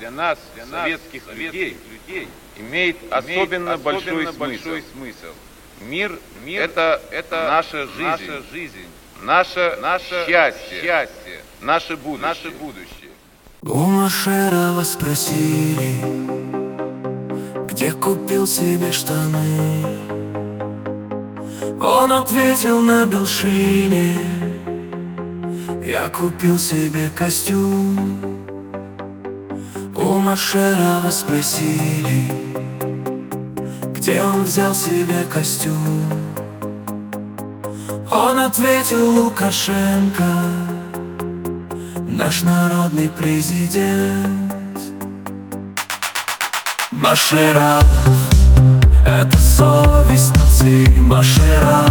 для нас, для советских, советских людей, людей имеет, особенно, особенно большой, большой смысл. Мир, мир это, это наша жизнь, наша жизнь, наше, наше счастье, счастье, наше будущее. Наше будущее. У Машерова спросили, где купил себе штаны. Он ответил на Белшине, я купил себе костюм. Машерова спросили, где он взял себе костюм. Он ответил Лукашенко, наш народный президент. Машеров, это совесть нации Машеров,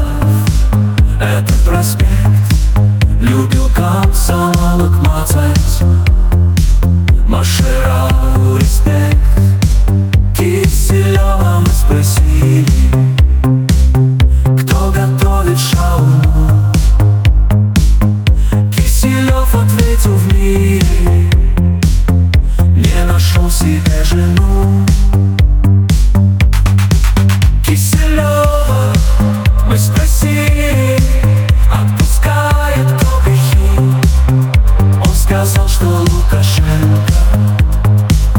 Лукашенко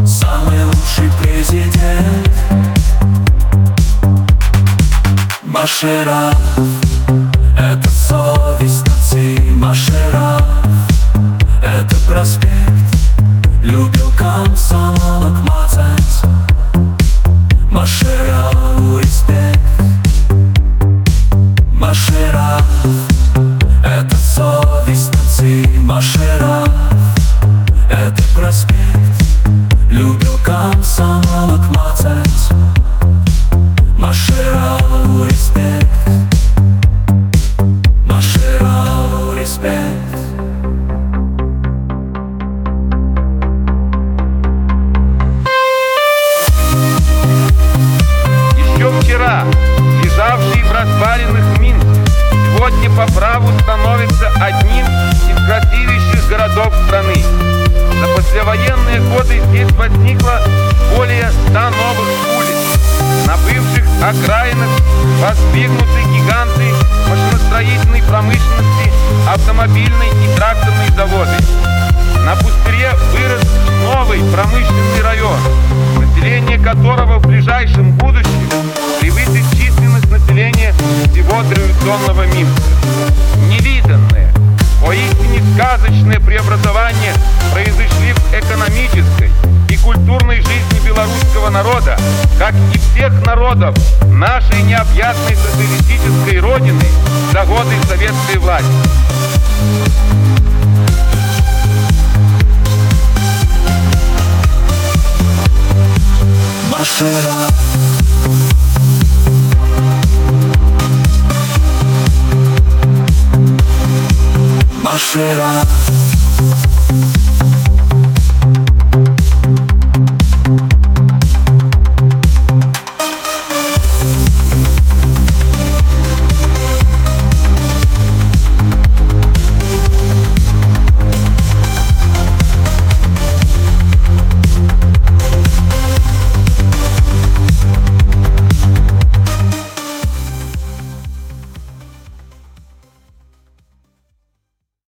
Самый лучший президент Машеров Лежавший в развалинах Минск сегодня по праву становится одним из красивейших городов страны. За послевоенные годы здесь возникло более ста новых улиц. На бывших окраинах воздвигнуты гиганты машиностроительной промышленности, автомобильной и тракторной заводы. На пустыре вырос новый промышленный район, население которого революционного Минска. Невиданное, поистине сказочное преобразование произошли в экономической и культурной жизни белорусского народа, как и всех народов нашей необъятной социалистической родины за годы советской власти. será.